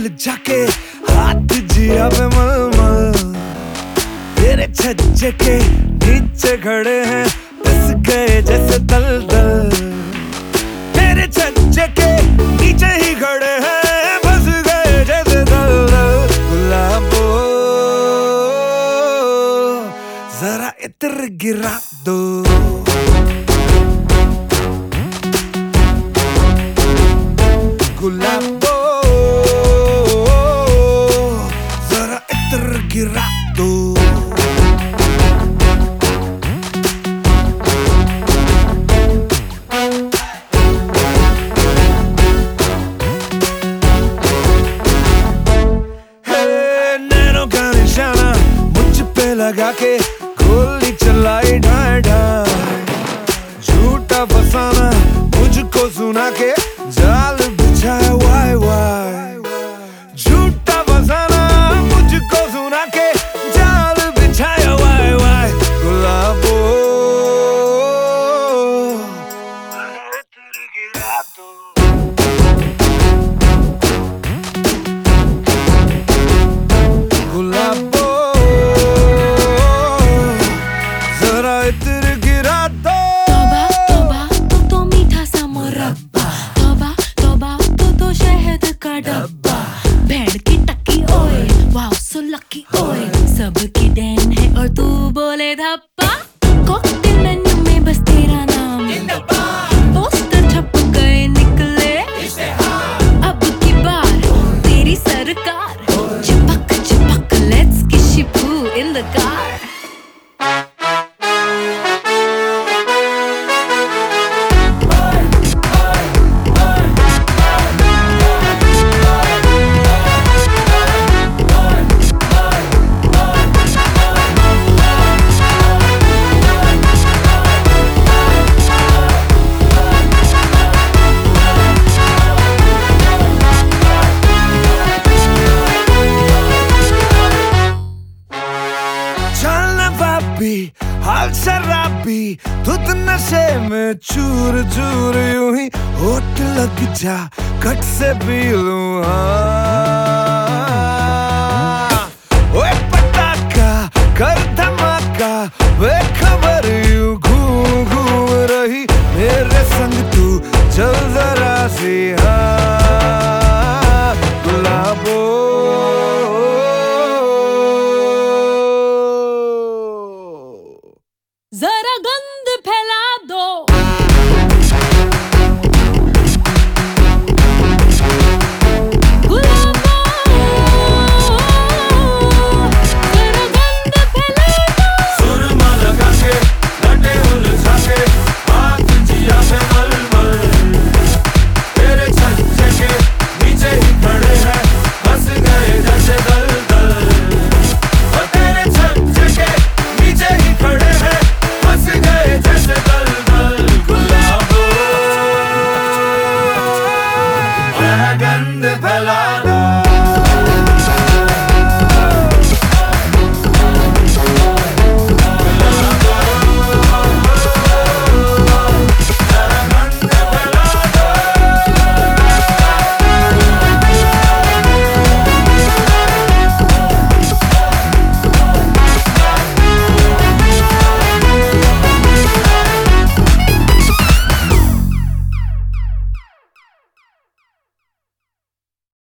भूल जाके, हाथ जिया पे मल मल तेरे छज्जे के नीचे खड़े हैं, पिस गए जैसे दल दल तेरे छज्जे के नीचे ही खड़े हैं, फंस गए जैसे दल दल गुलाबो, जरा इतर गिरा दो। मुझ पे लगा के गोली चलाई ढाई ढाई झूठा फसाना मुझको सुना के जाल ओए वाओ सो लकी ओए सबकी देन है और तू बोले धप्पा कॉकटेल में भी, हाल शराबी धुत नशे में चूर चूर यूँ ही होट लग जा, कट से पी लू हाँ। पटाखा, कर धमाका, वे खबर घूम घूम रही, मेरे संग तू जल जरा सी हाँ। Bergen de Pellade.